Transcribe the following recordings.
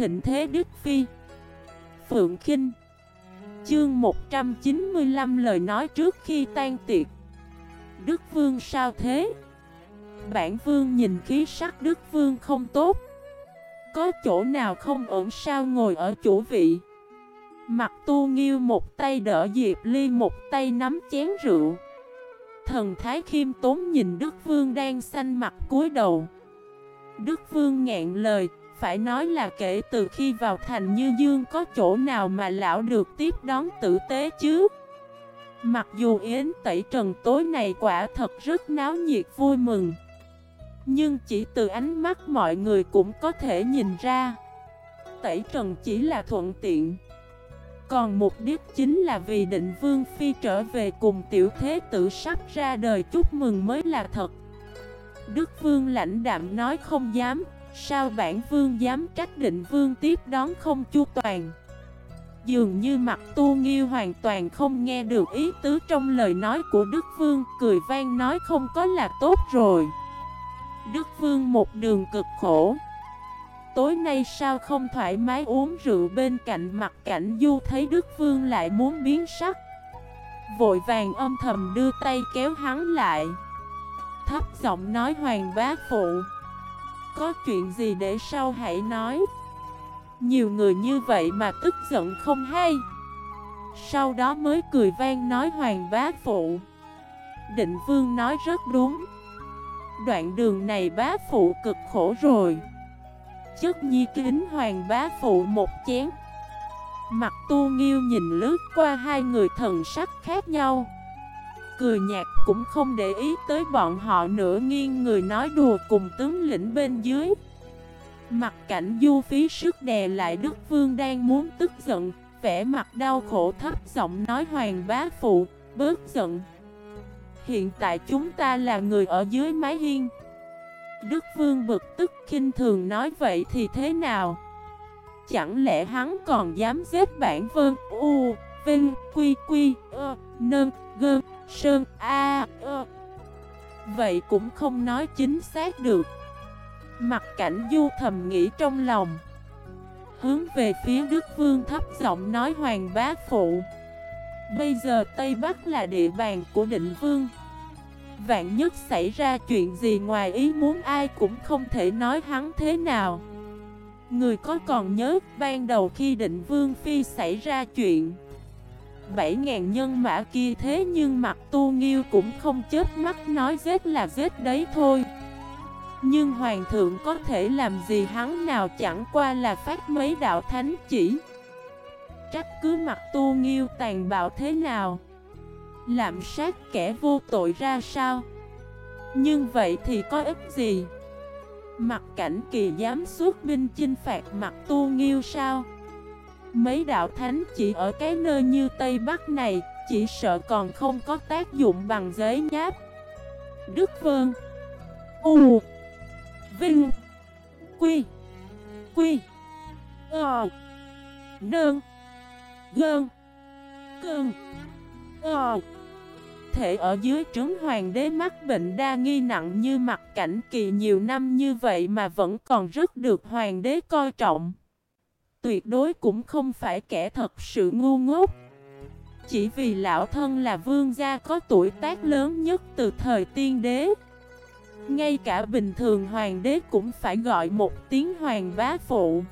thịnh thế Đức Phi. Phượng Kinh. Chương 195 lời nói trước khi tan tiệc. Đức Vương sao thế? Bản Vương nhìn khí sắc Đức Vương không tốt. Có chỗ nào không ổn sao ngồi ở chủ vị? Mặt tu nghiêu một tay đỡ Diệp Ly một tay nắm chén rượu. Thần Thái khiêm tốn nhìn Đức Vương đang xanh mặt cúi đầu. Đức Vương ngẹn lời phải nói là kể từ khi vào thành Như Dương có chỗ nào mà lão được tiếp đón tử tế chứ? Mặc dù Yến Tẩy Trần tối này quả thật rất náo nhiệt vui mừng, Nhưng chỉ từ ánh mắt mọi người cũng có thể nhìn ra, Tẩy Trần chỉ là thuận tiện. Còn mục đích chính là vì định vương phi trở về cùng tiểu thế tử sắp ra đời chúc mừng mới là thật. Đức vương lãnh đạm nói không dám. Sao bản vương dám trách định vương tiếp đón không chu toàn? Dường như mặt tu nghiêu hoàn toàn không nghe được ý tứ trong lời nói của Đức Vương, Cười vang nói không có là tốt rồi. Đức Vương một đường cực khổ. Tối nay sao không thoải mái uống rượu bên cạnh mặt cảnh du thấy Đức Vương lại muốn biến sắc? Vội vàng âm thầm đưa tay kéo hắn lại. Thấp giọng nói hoàng bá phụ có chuyện gì để sau hãy nói. Nhiều người như vậy mà tức giận không hay. Sau đó mới cười vang nói hoàng bá phụ. Định vương nói rất đúng. Đoạn đường này bá phụ cực khổ rồi. Chất nhi kính hoàng bá phụ một chén. Mặt tu nghiêu nhìn lướt qua hai người thần sắc khác nhau. Cười nhạt cũng không để ý tới bọn họ nữa nghiêng người nói đùa cùng tướng lĩnh bên dưới. Mặt cảnh du phí sức đè lại Đức Vương đang muốn tức giận Vẻ mặt đau khổ thấp giọng nói hoàng bá phụ Bớt giận. Hiện tại chúng ta là người ở dưới mái hiên. Đức Vương bực tức khinh thường nói vậy thì thế nào? Chẳng lẽ hắn còn dám giết bản vân U, Vinh, Quy, Quy, Ơ, Nơn, Gơn, Sơn, A, Ơ. Vậy cũng không nói chính xác được. Mặt cảnh du thầm nghĩ trong lòng. Hướng về phía Đức Vương thấp giọng nói Hoàng bá phụ. Bây giờ Tây Bắc là địa bàn của định vương. Vạn nhất xảy ra chuyện gì ngoài ý muốn ai cũng không thể nói hắn thế nào. Người có còn nhớ ban đầu khi định vương phi xảy ra chuyện? 7.000 nhân mã kia thế nhưng mặt tu nghiêu cũng không chết mắt nói giết là giết đấy thôi. Nhưng hoàng thượng có thể làm gì hắn nào chẳng qua là phát mấy đạo thánh chỉ. Trách cứ mặt tu nghiêu tàn bạo thế nào? Làm sát kẻ vô tội ra sao? Nhưng vậy thì có ích gì? Mặt cảnh kỳ dám xuất binh chinh phạt mặt tu nghiêu sao? Mấy đạo thánh chỉ ở cái nơi như Tây Bắc này, Chỉ sợ còn không có tác dụng bằng giấy nháp. Đức Vân U. Vinh. Quy. Quy. Ờ. Nơn Gơn. Cơn. Ờ. Thể ở dưới trướng hoàng đế mắc bệnh đa nghi nặng như mặt cảnh kỳ nhiều năm như vậy mà vẫn còn rất được hoàng đế coi trọng. Tuyệt đối cũng không phải kẻ thật sự ngu ngốc. Chỉ vì lão thân là vương gia có tuổi tác lớn nhất từ thời tiên đế. Ngay cả bình thường hoàng đế cũng phải gọi một tiếng hoàng bá phụ.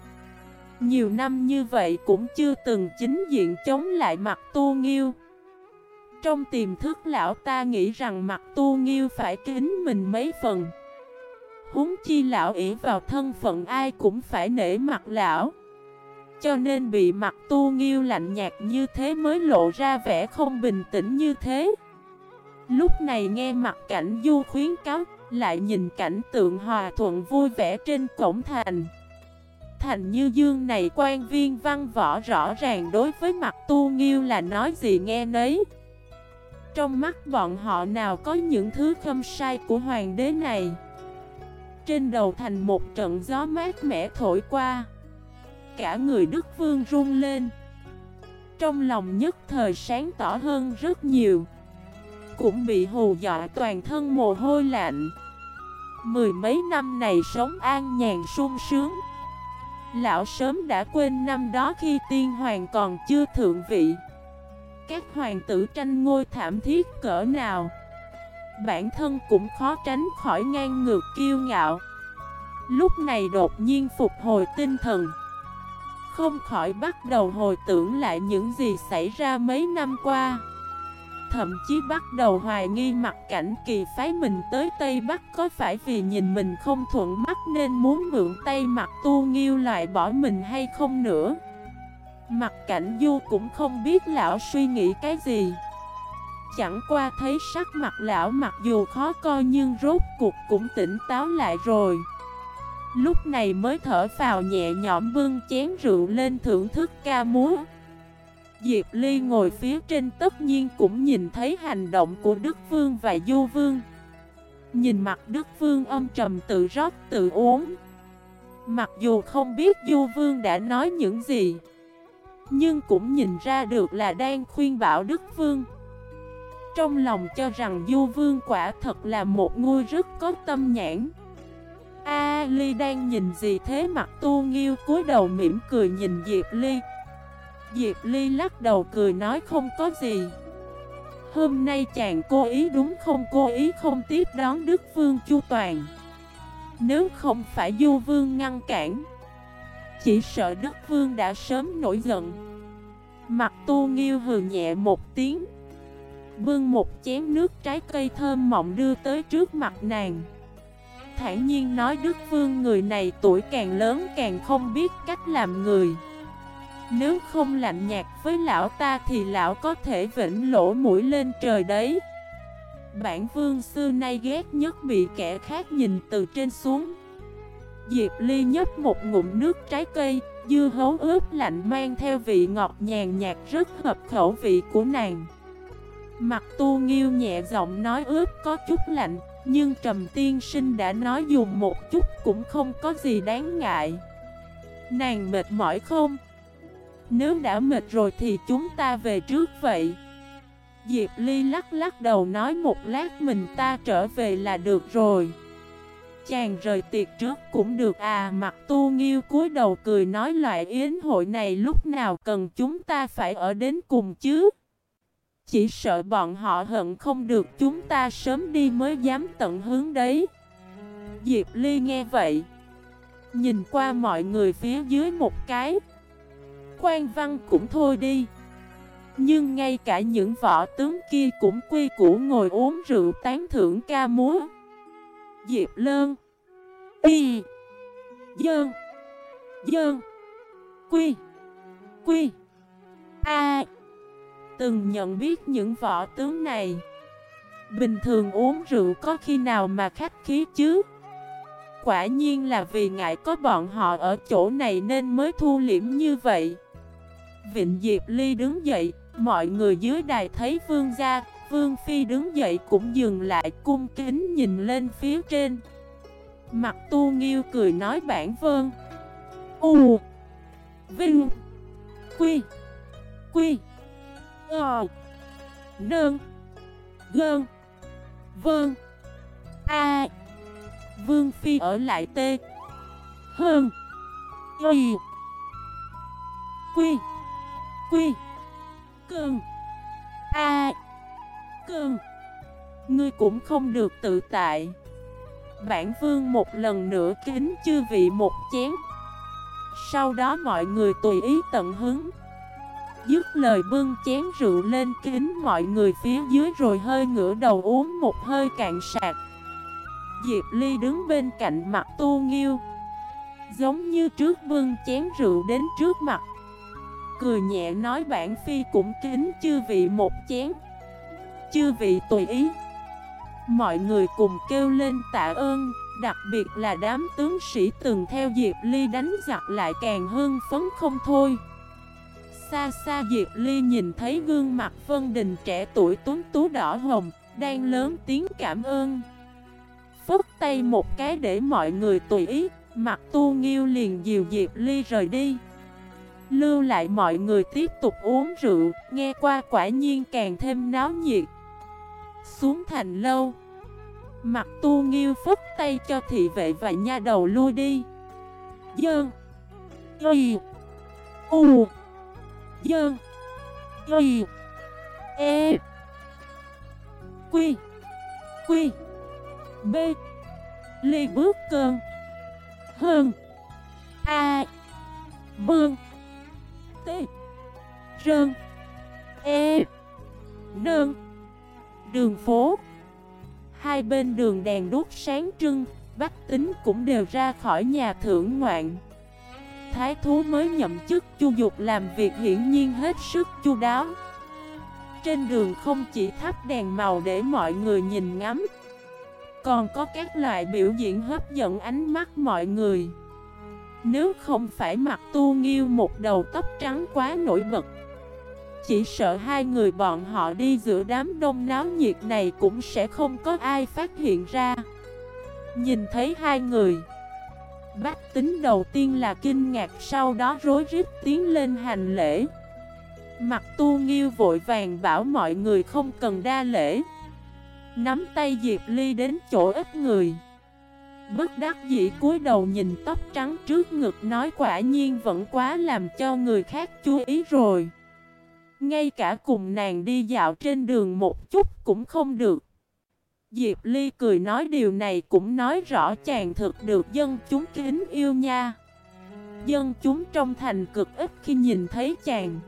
Nhiều năm như vậy cũng chưa từng chính diện chống lại mặt tu nghiêu. Trong tiềm thức lão ta nghĩ rằng mặt tu nghiêu phải kính mình mấy phần Húng chi lão ỷ vào thân phận ai cũng phải nể mặt lão cho nên bị mặt tu nghiêu lạnh nhạt như thế mới lộ ra vẻ không bình tĩnh như thế. Lúc này nghe mặt cảnh du khuyến cáo, Lại nhìn cảnh tượng hòa thuận vui vẻ trên cổng thành. Thành như dương này quan viên văn võ rõ ràng đối với mặt tu nghiêu là nói gì nghe nấy. Trong mắt bọn họ nào có những thứ khâm sai của hoàng đế này? Trên đầu thành một trận gió mát mẻ thổi qua. Cả người Đức Vương run lên. Trong lòng nhất thời sáng tỏ hơn rất nhiều. Cũng bị hù dọa toàn thân mồ hôi lạnh. Mười mấy năm này sống an nhàn sung sướng. Lão sớm đã quên năm đó khi tiên hoàng còn chưa thượng vị. Các hoàng tử tranh ngôi thảm thiết cỡ nào? Bản thân cũng khó tránh khỏi ngang ngược kiêu ngạo. Lúc này đột nhiên phục hồi tinh thần. Không khỏi bắt đầu hồi tưởng lại những gì xảy ra mấy năm qua. Thậm chí bắt đầu hoài nghi mặt cảnh kỳ phái mình tới Tây Bắc có phải vì nhìn mình không thuận mắt nên muốn mượn tay mặt tu nghiêu loại bỏ mình hay không nữa. Mặt cảnh du cũng không biết lão suy nghĩ cái gì. Chẳng qua thấy sắc mặt lão mặc dù khó coi nhưng rốt cuộc cũng tỉnh táo lại rồi. Lúc này mới thở vào nhẹ nhõm bưng chén rượu lên thưởng thức ca múa. Diệp Ly ngồi phía trên tất nhiên cũng nhìn thấy hành động của Đức Vương và Du Vương. Nhìn mặt Đức Vương âm trầm tự rót tự uống. Mặc dù không biết Du Vương đã nói những gì, Nhưng cũng nhìn ra được là đang khuyên bảo Đức Vương. Trong lòng cho rằng Du Vương quả thật là một ngôi rất có tâm nhãn. A Ly đang nhìn gì thế mặt tu nghiêu cúi đầu mỉm cười nhìn Diệp Ly. Diệp Ly lắc đầu cười nói không có gì. Hôm nay chàng cố ý đúng không? Cố ý không tiếp đón Đức Vương Chu Toàn. Nếu không phải Du Vương ngăn cản, Chỉ sợ Đức Vương đã sớm nổi giận. Mặt tu nghiêu hừ nhẹ một tiếng, Bưng một chén nước trái cây thơm mọng đưa tới trước mặt nàng. Thản nhiên nói Đức Vương người này tuổi càng lớn càng không biết cách làm người. Nếu không lạnh nhạt với lão ta thì lão có thể vĩnh lỗ mũi lên trời đấy. Bản vương xưa nay ghét nhất bị kẻ khác nhìn từ trên xuống. Diệp Ly nhấp một ngụm nước trái cây, Dưa hấu ướp lạnh mang theo vị ngọt nhàn nhạt rất hợp khẩu vị của nàng. Mặt tu nghiêu nhẹ giọng nói ướp có chút lạnh nhưng trầm tiên sinh đã nói dùng một chút cũng không có gì đáng ngại. Nàng mệt mỏi không? Nếu đã mệt rồi thì chúng ta về trước vậy. Diệp Ly lắc lắc đầu nói một lát mình ta trở về là được rồi. Chàng rời tiệc trước cũng được à Mặt tu nghiêu cúi đầu cười nói loại yến hội này lúc nào cần chúng ta phải ở đến cùng chứ? Chỉ sợ bọn họ hận không được chúng ta sớm đi mới dám tận hướng đấy. Diệp Ly nghe vậy, Nhìn qua mọi người phía dưới một cái. Quan văn cũng thôi đi, Nhưng ngay cả những võ tướng kia cũng quy củ ngồi uống rượu tán thưởng ca múa. Diệp Lơn, Y, Dơn Dơn, Quy Quy, A Từng nhận biết những võ tướng này. Bình thường uống rượu có khi nào mà khách khí chứ? Quả nhiên là vì ngại có bọn họ ở chỗ này nên mới thu liễm như vậy. Vịnh Diệp Ly đứng dậy, mọi người dưới đài thấy vương gia, vương phi đứng dậy cũng dừng lại cung kính nhìn lên phía trên. Mặt tu nghiêu cười nói bản vương U. Vinh. Quy. Quy. Ờ Nơn Gơn. Vơn. A. Vương Phi ở lại tê Hơn. Y Quy. Quy. Cơn. A. À. Cơn. Ngươi cũng không được tự tại. Bản vương một lần nữa kính chư vị một chén. Sau đó mọi người tùy ý tận hứng. Dứt lời bưng chén rượu lên kính mọi người phía dưới rồi hơi ngửa đầu uống một hơi cạn sạc. Diệp Ly đứng bên cạnh mặt tu nghiêu, Giống như trước bưng chén rượu đến trước mặt. Cười nhẹ nói bản phi cũng kính chư vị một chén, Chư vị tùy ý. Mọi người cùng kêu lên tạ ơn, Đặc biệt là đám tướng sĩ từng theo Diệp Ly đánh giặc lại càng hưng phấn không thôi. Xa xa Diệp Ly nhìn thấy gương mặt Vân Đình trẻ tuổi tuấn tú đỏ hồng Đang lớn tiếng cảm ơn Phất tay một cái để mọi người tùy ý Mặt tu nghiêu liền dìu Diệp Ly rời đi Lưu lại mọi người tiếp tục uống rượu, nghe qua quả nhiên càng thêm náo nhiệt. Xuống thành lâu. Mặt tu nghiêu phức tay cho thị vệ và nha đầu lui đi. Dơn. Y U Dơn Y E. Quy. Quy. B. Ly bước cơn. Hơn A. Bương T. Rơn. E. Nơn. Đường phố. Hai bên đường đèn đốt sáng trưng Bách tính cũng đều ra khỏi nhà thưởng ngoạn. Thái thú mới nhậm chức, chu dục làm việc hiển nhiên hết sức chu đáo. Trên đường không chỉ thắp đèn màu để mọi người nhìn ngắm, Còn có các loại biểu diễn hấp dẫn ánh mắt mọi người. Nếu không phải mặc tu nghiêu một đầu tóc trắng quá nổi bật, Chỉ sợ hai người bọn họ đi giữa đám đông náo nhiệt này cũng sẽ không có ai phát hiện ra. Nhìn thấy hai người Bách tính đầu tiên là kinh ngạc, Sau đó rối rít tiến lên hành lễ. Mặt tu nghiêu vội vàng bảo mọi người không cần đa lễ. Nắm tay Diệp Ly đến chỗ ít người. Bất đắc dĩ cúi đầu nhìn tóc trắng trước ngực nói quả nhiên vẫn quá làm cho người khác chú ý rồi. Ngay cả cùng nàng đi dạo trên đường một chút cũng không được. Diệp Ly cười nói điều này cũng nói rõ chàng thực được dân chúng kính yêu nha. Dân chúng trong thành cực ít khi nhìn thấy chàng.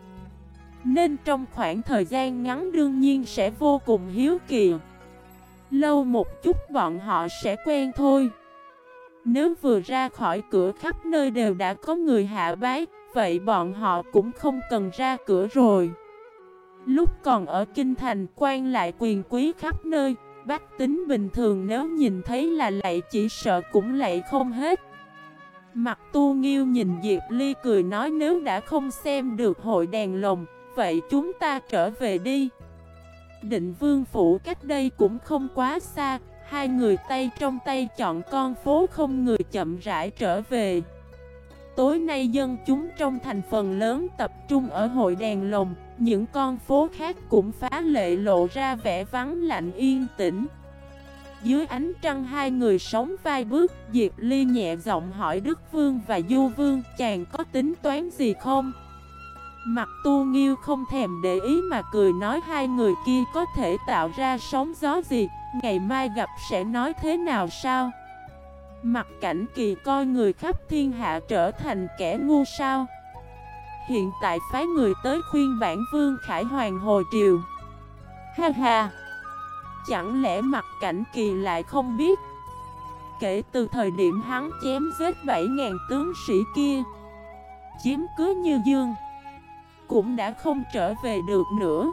Nên trong khoảng thời gian ngắn đương nhiên sẽ vô cùng hiếu kỳ. Lâu một chút bọn họ sẽ quen thôi. Nếu vừa ra khỏi cửa khắp nơi đều đã có người hạ bái, Vậy bọn họ cũng không cần ra cửa rồi. Lúc còn ở Kinh Thành quan lại quyền quý khắp nơi Bách tính bình thường nếu nhìn thấy là lại chỉ sợ cũng lại không hết. Mặt tu nghiêu nhìn Diệp Ly cười nói nếu đã không xem được hội đèn lồng, Vậy chúng ta trở về đi. Định vương phủ cách đây cũng không quá xa, Hai người tay trong tay chọn con phố không người chậm rãi trở về. Tối nay dân chúng trong thành phần lớn tập trung ở hội đèn lồng, Những con phố khác cũng phá lệ lộ ra vẻ vắng lạnh yên tĩnh Dưới ánh trăng hai người sống vai bước, Diệp Ly nhẹ giọng hỏi Đức Vương và Du Vương, Chàng có tính toán gì không? Mặt tu nghiêu không thèm để ý mà cười nói, hai người kia có thể tạo ra sóng gió gì, Ngày mai gặp sẽ nói thế nào sao? Mặt cảnh kỳ coi người khắp thiên hạ trở thành kẻ ngu sao. Hiện tại phái người tới khuyên bản vương Khải Hoàng hồi triều. Ha ha! Chẳng lẽ mặt cảnh kỳ lại không biết? Kể từ thời điểm hắn chém giết 7.000 tướng sĩ kia, Chiếm cứ như dương Cũng đã không trở về được nữa.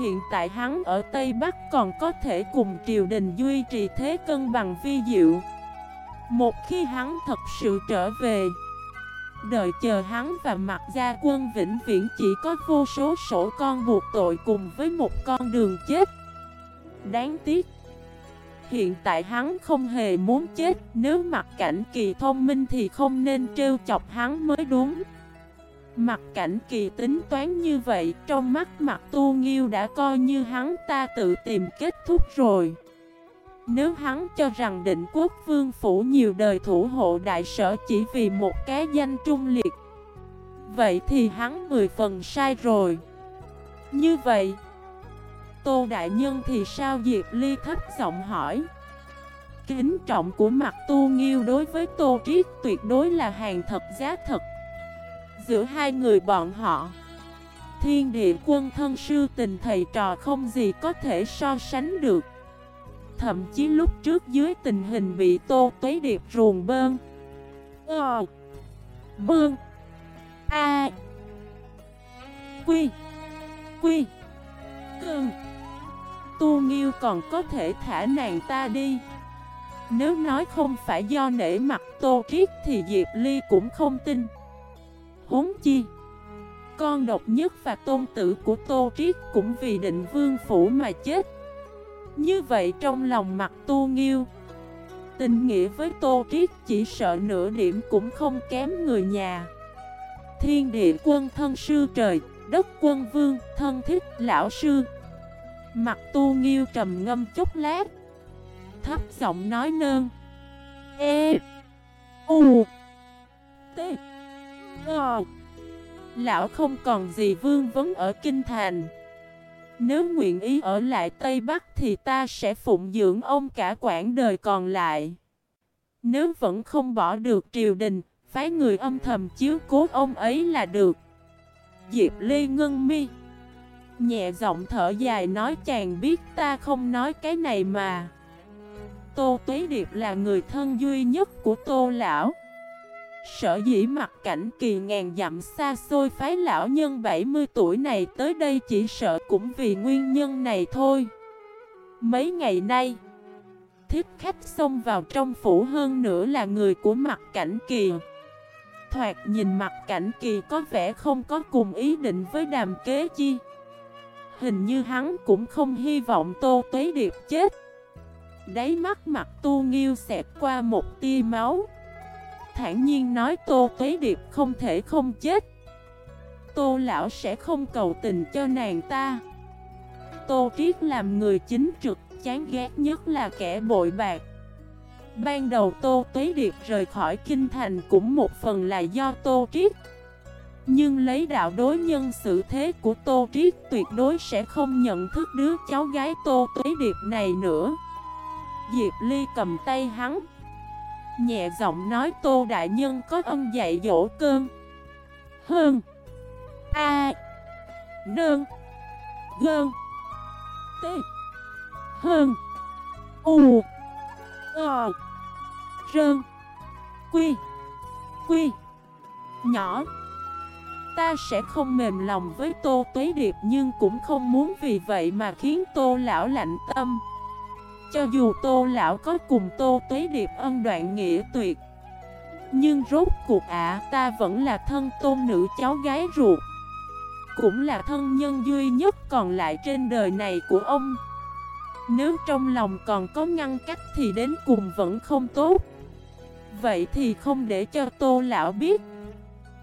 Hiện tại hắn ở Tây Bắc còn có thể cùng triều đình duy trì thế cân bằng vi diệu một khi hắn thật sự trở về, Đợi chờ hắn và mặt gia quân vĩnh viễn chỉ có vô số sổ con buộc tội cùng với một con đường chết. Đáng tiếc, Hiện tại hắn không hề muốn chết. Nếu mặt cảnh kỳ thông minh thì không nên trêu chọc hắn mới đúng. Mặt cảnh kỳ tính toán như vậy, Trong mắt mặt tu nghiêu đã coi như hắn ta tự tìm kết thúc rồi nếu hắn cho rằng định quốc vương phủ nhiều đời thủ hộ đại sở chỉ vì một cái danh trung liệt, Vậy thì hắn mười phần sai rồi. Như vậy, Tô Đại Nhân thì sao? Diệp Ly thấp giọng hỏi. Kính trọng của mặt tu nghiêu đối với Tô Triết tuyệt đối là hàng thật giá thật. Giữa hai người bọn họ, Thiên địa quân thân sư tình thầy trò không gì có thể so sánh được. Thậm chí lúc trước dưới tình hình bị tô tuế điệp ruồng bơn Ờ. Bơn A. Quy. Quy. Cơn Tu Nghiêu còn có thể thả nàng ta đi. Nếu nói không phải do nể mặt Tô Triết thì Diệp Ly cũng không tin. Huống chi, Con độc nhất và tôn tử của Tô Triết cũng vì định vương phủ mà chết như vậy trong lòng mặt tu nghiêu, Tình nghĩa với Tô Triết chỉ sợ nửa điểm cũng không kém người nhà. Thiên địa quân thân sư trời, Đất quân vương thân thích lão sư. Mặt tu nghiêu trầm ngâm chút lát, Thấp giọng nói nơn. E U, T Ờ Lão không còn gì vương vấn ở Kinh Thành. Nếu nguyện ý ở lại Tây Bắc thì ta sẽ phụng dưỡng ông cả quãng đời còn lại. Nếu vẫn không bỏ được triều đình, Phái người âm thầm chiếu cố ông ấy là được. Diệp Ly Ngưng mi Nhẹ giọng thở dài nói, chàng biết ta không nói cái này mà. Tô Tuế Điệp là người thân duy nhất của Tô Lão. Sở dĩ mặt cảnh kỳ ngàn dặm xa xôi phái lão nhân 70 tuổi này tới đây chỉ sợ cũng vì nguyên nhân này thôi. Mấy ngày nay Thiết khách xông vào trong phủ hơn nữa là người của mặt cảnh kỳ. Thoạt nhìn mặt cảnh kỳ có vẻ không có cùng ý định với đàm kế chi. Hình như hắn cũng không hy vọng Tô Tuế Điệp chết. Đáy mắt mặt tu nghiêu xẹt qua một tia máu. Thản nhiên nói, Tô Tuế Điệp không thể không chết. Tô lão sẽ không cầu tình cho nàng ta. Tô Triết làm người chính trực, Chán ghét nhất là kẻ bội bạc. Ban đầu Tô Tuế Điệp rời khỏi kinh thành cũng một phần là do Tô Triết. Nhưng lấy đạo đối nhân xử thế của Tô Triết tuyệt đối sẽ không nhận thức đứa cháu gái Tô Tuế Điệp này nữa. Diệp Ly cầm tay hắn Nhẹ giọng nói Tô Đại Nhân có ân dạy dỗ cơm. Hơn A. Nương. Gơn. T. Hơn U. Ờ. Rơn. Quy. Quy. Nhỏ. Ta sẽ không mềm lòng với Tô Tuế Điệp Nhưng cũng không muốn vì vậy mà khiến Tô Lão lạnh tâm cho dù Tô Lão có cùng Tô Tuế Điệp ân đoạn nghĩa tuyệt, Nhưng rốt cuộc ạ, ta vẫn là thân tôn nữ cháu gái ruột. Cũng là thân nhân duy nhất còn lại trên đời này của ông. Nếu trong lòng còn có ngăn cách thì đến cùng vẫn không tốt. Vậy thì không để cho Tô Lão biết.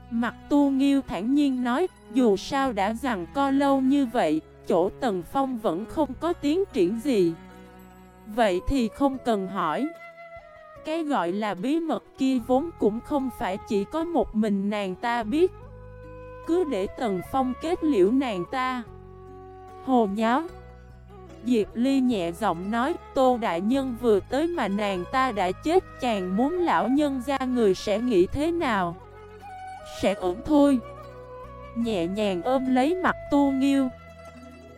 Mặt tu nghiêu thản nhiên nói, Dù sao đã rằng co lâu như vậy, Chỗ Tần Phong vẫn không có tiến triển gì. Vậy thì không cần hỏi. Cái gọi là bí mật kia vốn cũng không phải chỉ có một mình nàng ta biết. Cứ để Tần Phong kết liễu nàng ta. Hồ nháo. Diệp Ly nhẹ giọng nói, Tô Đại Nhân, vừa tới mà nàng ta đã chết, Chàng muốn lão nhân ra người sẽ nghĩ thế nào? Sẽ ổn thôi. Nhẹ nhàng ôm lấy mặt tu nghiêu.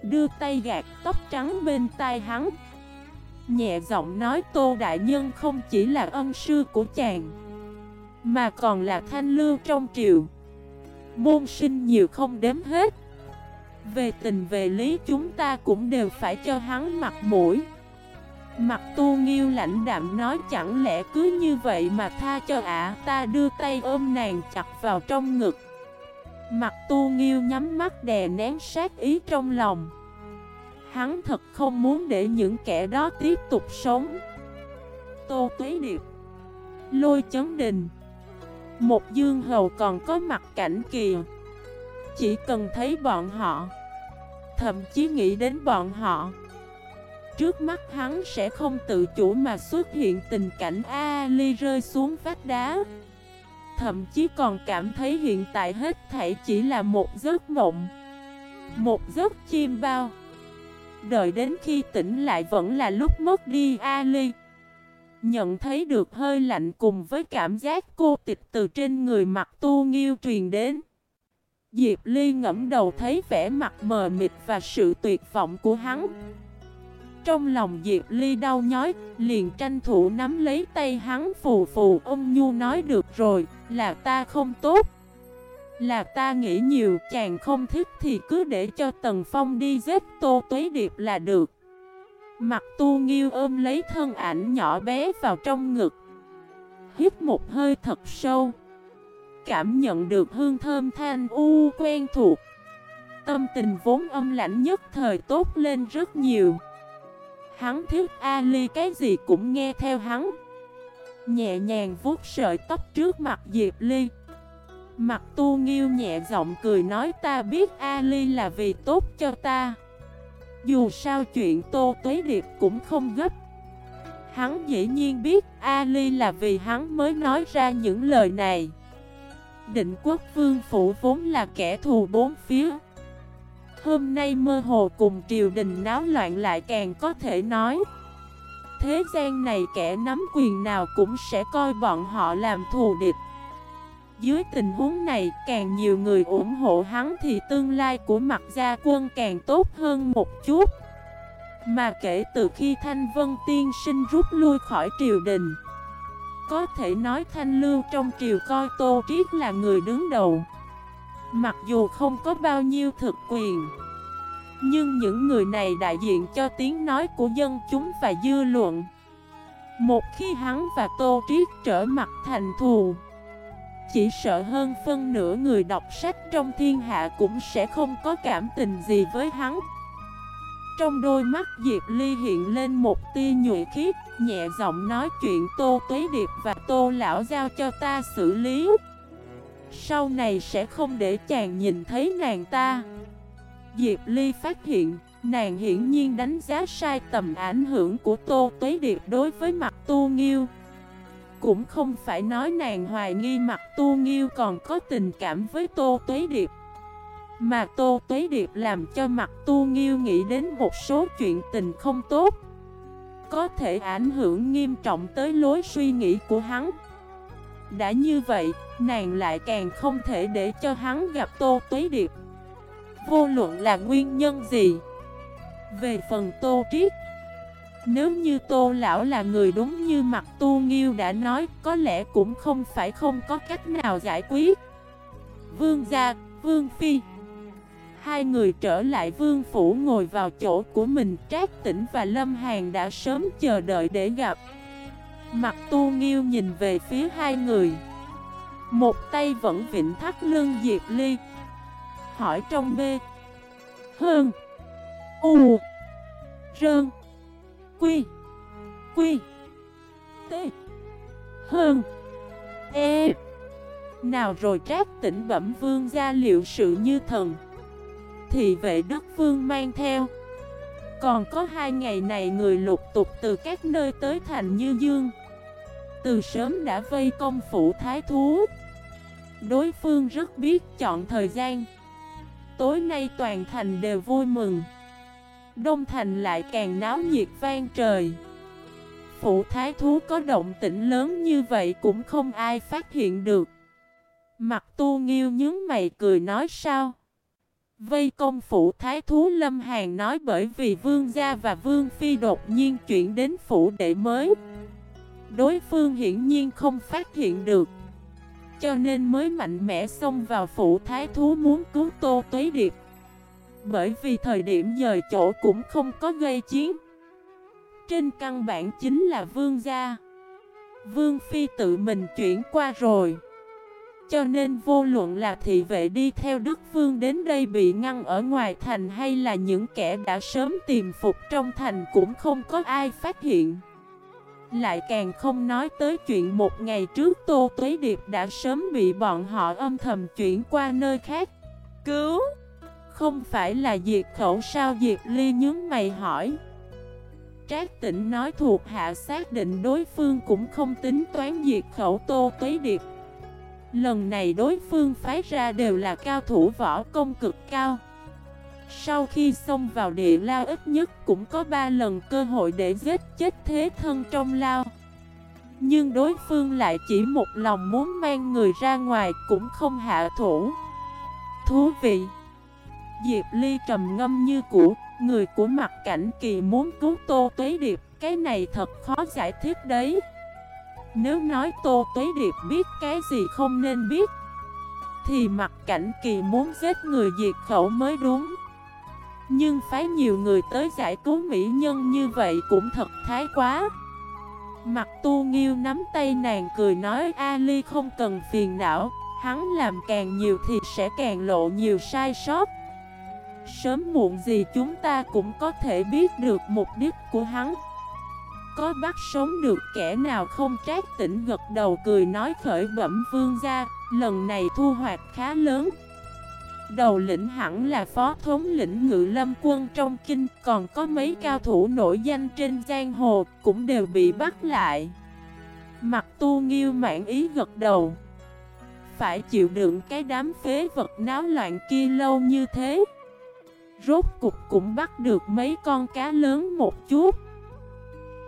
Đưa tay gạt tóc trắng bên tai hắn Nhẹ giọng nói Tô Đại Nhân không chỉ là ân sư của chàng, Mà còn là thanh lưu trong triều. Môn sinh nhiều không đếm hết. Về tình về lý chúng ta cũng đều phải cho hắn mặt mũi. Mặt tu nghiêu lãnh đạm nói chẳng lẽ cứ như vậy mà tha cho ả Ta đưa tay ôm nàng chặt vào trong ngực. Mặt tu nghiêu nhắm mắt đè nén sát ý trong lòng. Hắn thật không muốn để những kẻ đó tiếp tục sống. Tô Tuế Điệp, Lôi chấn đình, Một dương hầu còn có mặt cảnh kìa. Chỉ cần thấy bọn họ, Thậm chí nghĩ đến bọn họ, Trước mắt hắn sẽ không tự chủ mà xuất hiện tình cảnh Ali rơi xuống vách đá. Thậm chí còn cảm thấy hiện tại hết thảy chỉ là một giấc mộng, Một giấc chim bao. Đợi đến khi tỉnh lại vẫn là lúc mất đi Ali. Nhận thấy được hơi lạnh cùng với cảm giác cô tịch từ trên người mặt tu nghiêu truyền đến. Diệp Ly ngẫm đầu thấy vẻ mặt mờ mịt và sự tuyệt vọng của hắn. Trong lòng Diệp Ly đau nhói, Liền tranh thủ nắm lấy tay hắn phù phù Ông Nhu nói được rồi, Là ta không tốt là ta nghĩ nhiều, chàng không thích thì cứ để cho Tần Phong đi giết Tô Tuế Điệp là được. Mặt tu nghiêu ôm lấy thân ảnh nhỏ bé vào trong ngực. Hít một hơi thật sâu. Cảm nhận được hương thơm thanh u quen thuộc. Tâm tình vốn âm lãnh nhất thời tốt lên rất nhiều. Hắn thích Ali cái gì cũng nghe theo hắn. Nhẹ nhàng vuốt sợi tóc trước mặt Diệp Ly. Mặt tu nghiêu nhẹ giọng cười nói, ta biết Ali là vì tốt cho ta. Dù sao chuyện Tô Tuế Điệp cũng không gấp. Hắn dĩ nhiên biết Ali là vì hắn mới nói ra những lời này. Định quốc vương phủ vốn là kẻ thù bốn phía. Hôm nay mơ hồ cùng triều đình náo loạn lại càng có thể nói, Thế gian này kẻ nắm quyền nào cũng sẽ coi bọn họ làm thù địch. Dưới tình huống này, càng nhiều người ủng hộ hắn thì tương lai của mặt gia quân càng tốt hơn một chút. Mà kể từ khi Thanh Vân Tiên sinh rút lui khỏi triều đình, Có thể nói Thanh Lưu trong triều coi Tô Triết là người đứng đầu. Mặc dù không có bao nhiêu thực quyền, nhưng những người này đại diện cho tiếng nói của dân chúng và dư luận. Một khi hắn và Tô Triết trở mặt thành thù chỉ sợ hơn phân nửa người đọc sách trong thiên hạ cũng sẽ không có cảm tình gì với hắn. Trong đôi mắt Diệp Ly hiện lên một tia nhuệ khiết Nhẹ giọng nói chuyện Tô Tuế Điệp và Tô Lão giao cho ta xử lý. Sau này sẽ không để chàng nhìn thấy nàng ta. Diệp Ly phát hiện, nàng hiển nhiên đánh giá sai tầm ảnh hưởng của Tô Tuế Điệp đối với mặt Tu Nghiêu. Cũng không phải nói nàng hoài nghi mặt Tu Nghiêu còn có tình cảm với Tô Tuế Điệp. Mà Tô Tuế Điệp làm cho mặt Tu Nghiêu nghĩ đến một số chuyện tình không tốt. Có thể ảnh hưởng nghiêm trọng tới lối suy nghĩ của hắn. Đã như vậy, nàng lại càng không thể để cho hắn gặp Tô Tuế Điệp. Vô luận là nguyên nhân gì Về phần Tô Triết nếu như Tô Lão là người đúng như mặt Tu Nghiêu đã nói Có lẽ cũng không phải không có cách nào giải quyết. Vương gia, Vương Phi. Hai người trở lại vương phủ ngồi vào chỗ của mình Trác tỉnh và Lâm Hàn đã sớm chờ đợi để gặp. Mặt tu nghiêu nhìn về phía hai người. Một tay vẫn vịnh thắt lưng Diệp Ly. Hỏi trong B Hơn. U. Rơn. Quy Quy T Hơn E. Nào rồi trác tỉnh bẩm vương gia liệu sự như thần, Thì vệ đức vương mang theo. Còn có hai ngày này người lục tục từ các nơi tới thành Như Dương. Từ sớm đã vây công phủ thái thú. Đối phương rất biết chọn thời gian. Tối nay toàn thành đều vui mừng. Đông thành lại càng náo nhiệt vang trời. Phủ thái thú có động tĩnh lớn như vậy cũng không ai phát hiện được. Mặt tu nghiêu nhướng mày cười nói sao? Vây công phủ thái thú Lâm Hàn nói bởi vì vương gia và vương phi đột nhiên chuyển đến phủ đệ mới. Đối phương hiển nhiên không phát hiện được. Cho nên mới mạnh mẽ xông vào phủ thái thú muốn cứu Tô Tuế Điệp. Bởi vì thời điểm dời chỗ cũng không có gây chiến. Trên căn bản chính là vương gia. Vương Phi tự mình chuyển qua rồi. Cho nên vô luận là thị vệ đi theo Đức Vương đến đây bị ngăn ở ngoài thành Hay là những kẻ đã sớm tìm phục trong thành cũng không có ai phát hiện. Lại càng không nói tới chuyện một ngày trước Tô Tuế Điệp đã sớm bị bọn họ âm thầm chuyển qua nơi khác. Cứu! Không phải là diệt khẩu sao? Diệt Ly nhướng mày hỏi. Trác tỉnh nói thuộc hạ xác định đối phương cũng không tính toán diệt khẩu Tô Tuế Điệp. Lần này đối phương phái ra đều là cao thủ võ công cực cao. Sau khi xông vào địa lao ít nhất cũng có 3 lần cơ hội để giết chết thế thân trong lao. Nhưng đối phương lại chỉ một lòng muốn mang người ra ngoài cũng không hạ thủ. Thú vị! Diệp Ly trầm ngâm như cũ, Người của mặt cảnh kỳ muốn cứu Tô Tuế Điệp, Cái này thật khó giải thích đấy. Nếu nói Tô Tuế Điệp biết cái gì không nên biết, Thì mặt cảnh kỳ muốn giết người diệt khẩu mới đúng. Nhưng phái nhiều người tới giải cứu mỹ nhân như vậy cũng thật thái quá. Mặt tu nghiêu nắm tay nàng cười nói Ali không cần phiền não, Hắn làm càng nhiều thì sẽ càng lộ nhiều sai sót. Sớm muộn gì chúng ta cũng có thể biết được mục đích của hắn. Có bắt sống được kẻ nào không? Trát tỉnh gật đầu cười nói khởi bẩm vương gia, Lần này thu hoạch khá lớn. Đầu lĩnh hẳn là phó thống lĩnh ngự lâm quân trong kinh, Còn có mấy cao thủ nổi danh trên giang hồ cũng đều bị bắt lại. Mặt tu nghiêu mãn ý gật đầu. Phải chịu đựng cái đám phế vật náo loạn kia lâu như thế? Rốt cục cũng bắt được mấy con cá lớn một chút.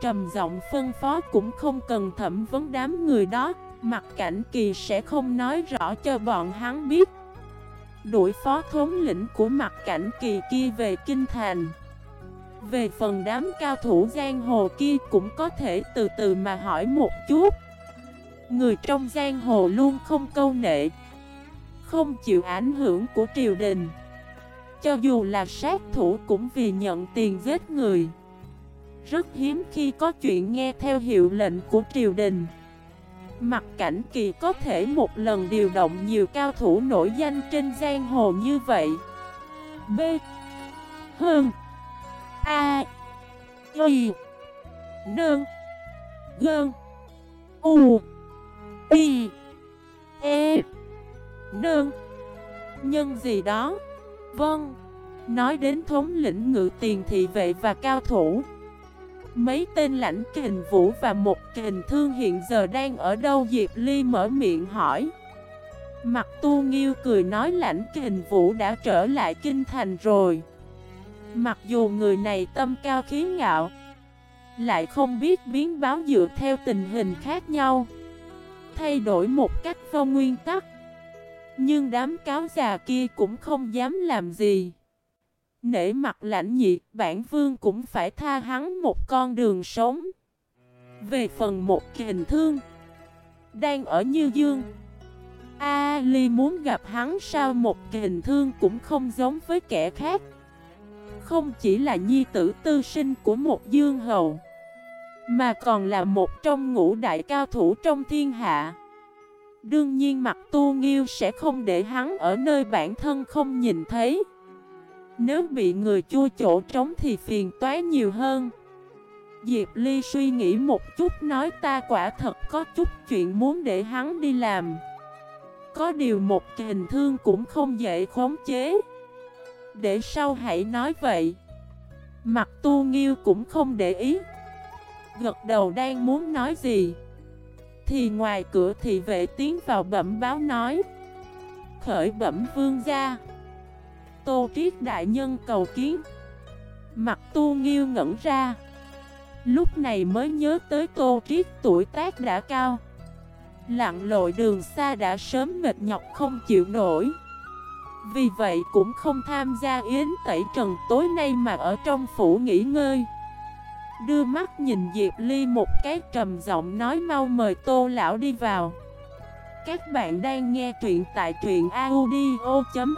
Trầm giọng phân phó cũng không cần thẩm vấn đám người đó, Mặt cảnh kỳ sẽ không nói rõ cho bọn hắn biết. Đuổi phó thống lĩnh của mặt cảnh kỳ kia về Kinh Thành. Về phần đám cao thủ giang hồ kia cũng có thể từ từ mà hỏi một chút. Người trong giang hồ luôn không câu nệ, Không chịu ảnh hưởng của triều đình. Cho dù là sát thủ cũng vì nhận tiền giết người. Rất hiếm khi có chuyện nghe theo hiệu lệnh của triều đình. Mặt cảnh kỳ có thể một lần điều động nhiều cao thủ nổi danh trên giang hồ như vậy. B. Hơn A. Y. Nơn Gơn U. Y. E. Nơn Nhân gì đó? Vâng Nói đến thống lĩnh ngự tiền thị vệ và cao thủ. Mấy tên lãnh kình vũ và một kình thương hiện giờ đang ở đâu? Diệp Ly mở miệng hỏi. Mặt tu nghiêu cười nói lãnh kình vũ đã trở lại kinh thành rồi. Mặc dù người này tâm cao khí ngạo, Lại không biết biến báo dựa theo tình hình khác nhau. Thay đổi một cách vô nguyên tắc nhưng đám cáo già kia cũng không dám làm gì Nể mặt lãnh nhị, bản vương cũng phải tha hắn một con đường sống. Về phần một kình thương, đang ở Như Dương. A Ly muốn gặp hắn sao một kình thương cũng không giống với kẻ khác. Không chỉ là nhi tử tư sinh của một dương hầu, mà còn là một trong ngũ đại cao thủ trong thiên hạ. Đương nhiên mặt tu nghiêu sẽ không để hắn ở nơi bản thân không nhìn thấy. Nếu bị người chua chỗ trống thì phiền toái nhiều hơn. Diệp Ly suy nghĩ một chút nói ta quả thật có chút chuyện muốn để hắn đi làm. Có điều một hình thương cũng không dễ khống chế. Để sau hãy nói vậy. Mặt tu nghiêu cũng không để ý. Gật đầu đang muốn nói gì. Thì ngoài cửa thị vệ tiến vào bẩm báo nói. Khởi bẩm vương gia. Tô Triết Đại Nhân cầu kiến. Mặt tu nghiêu ngẩn ra. Lúc này mới nhớ tới Tô Triết tuổi tác đã cao. Lặng lội đường xa đã sớm mệt nhọc không chịu nổi. Vì vậy cũng không tham gia yến tẩy trần tối nay mà ở trong phủ nghỉ ngơi. Đưa mắt nhìn Diệp Ly một cái trầm giọng nói mau mời tô lão đi vào. Các bạn đang nghe truyện tại truyện audio.fif